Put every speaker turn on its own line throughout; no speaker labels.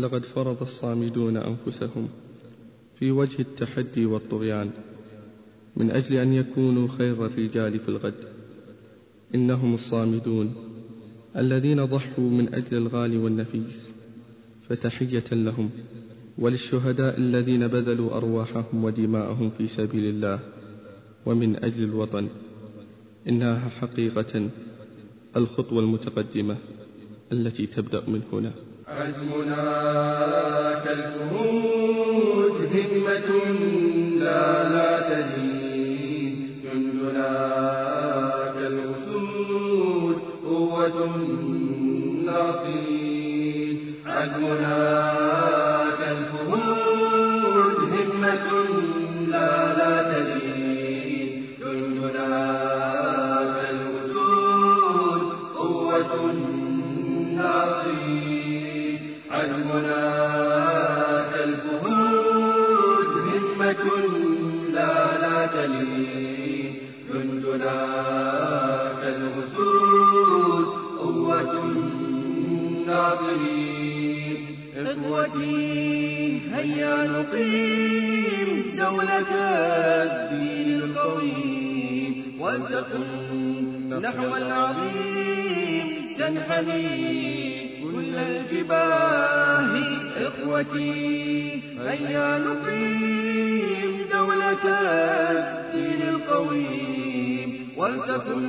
لقد فرض الصامدون أنفسهم في وجه التحدي والطغيان من أجل أن يكونوا خير الرجال في الغد. إنهم الصامدون الذين ضحوا من أجل الغالي والنفيس فتحية لهم وللشهداء الذين بذلوا أرواحهم ودماءهم في سبيل الله ومن أجل الوطن. إنها حقيقة الخطوة المتقدمة التي تبدأ من هنا.
عزمنا كالفهود همة لا لا تلين جندنا كالأسود قوة ناصرين. عزمنا
إخوتي هيا نقيم دولة الدين القويم. ولتكن نحو العظيم تنحني كل الجباه إخوتي هيا نقيم دولة الدين القويم؟ ولتكن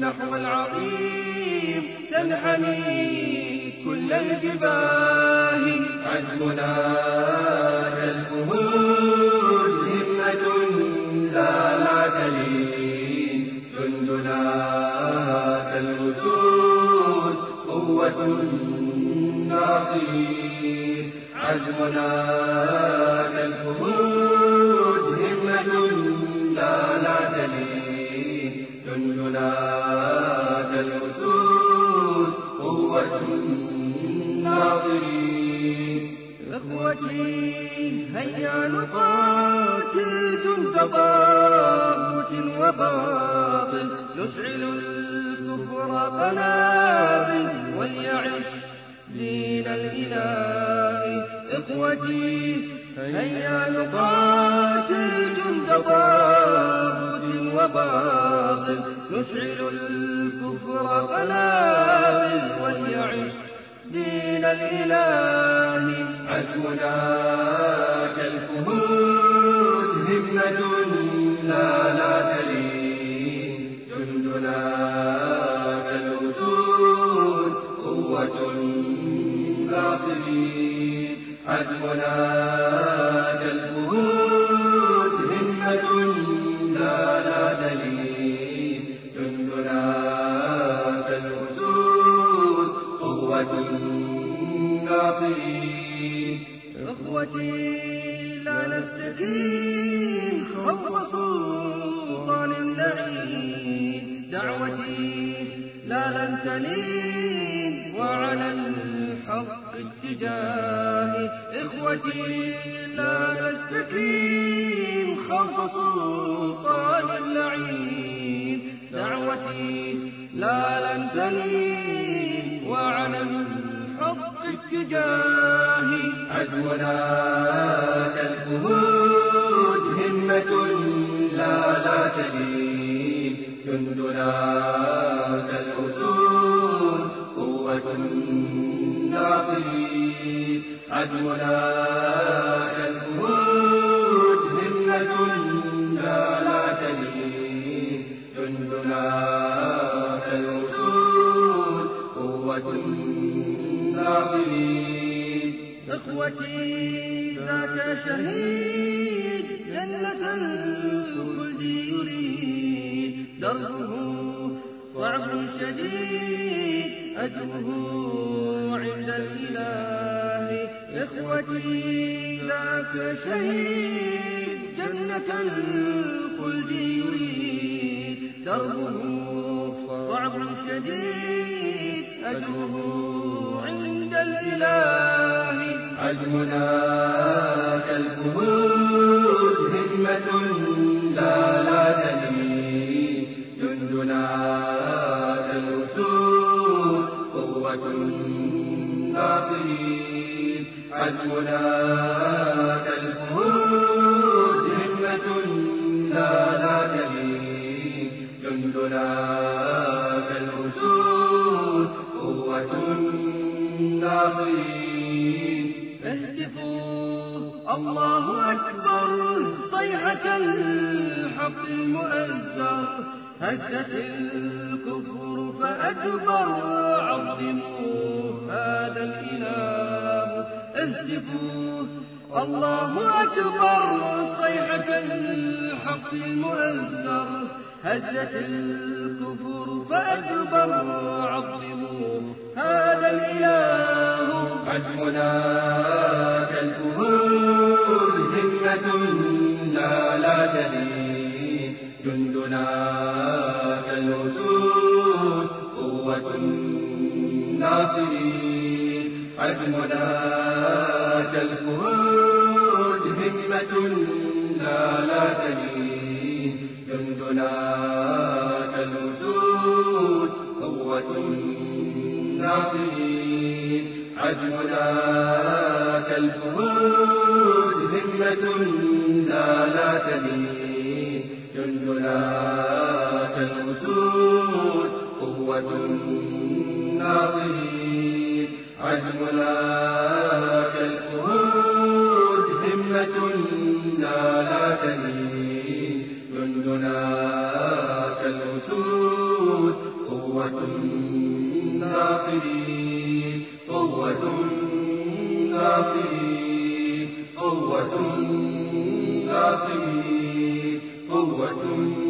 نحو العظيم تنحني كل الجباه.
عزمنا قوة ناصرين عزمنا كالفهود همة لا لا تلين جندنا كالأسود قوة الناصرين.
إخوتي هيا نقاتل جند طاغوت وباطل. نشعل الكفر وليعش دين الإله. إخوتي هيا نقاتل جند طاغوت وباطل نشعل الكفر قنابل وليعش دين الإله
عزمنا
إخوتي لا نستكين خوف سلطان لعين. دعوتي لا لن تلين وعلى الحق اتجاهي. إخوتي لا نستكين خوف سلطان لعين. دعوتي لا لن تلين وعلى الحق اتجاهي.
عدونا لا جندنا قوة الناصرين
إخوتي ذاك شهيد جنة يريد. دربه صعب شديد أجره عند الإله. إخوتي ذاك شهيد جنة الخلد يريد. دربه صعب شديد أجره عند الإله.
عزمنا كالفهود ناصرين عزمنا كالفهود همة لا لا تلين جندنا كالأسود قوة الناصرين
اهتفوا الله أكبر صيحة الحق المؤزر هزت الكفر فأكبر اهتفوا الله أكبر صيحة الحق المؤزر هزت الكفر فأكبر عظموا هذا الإله
عزمنا كالفهود همة لا لا تلين جندنا كالأسود قوة الناصرين عزمنا كالفهود همة لا تلين جندنا كالأسود قوة الناصرين. عزمنا كالفهود همة لا تلين جندنا كالأسود قوة الناصرين. عزمنا كالفهود همة لا تلين جندنا كالأسود قوة الناصرين قوة الناصرين قوة الناصرين قوة الناصرين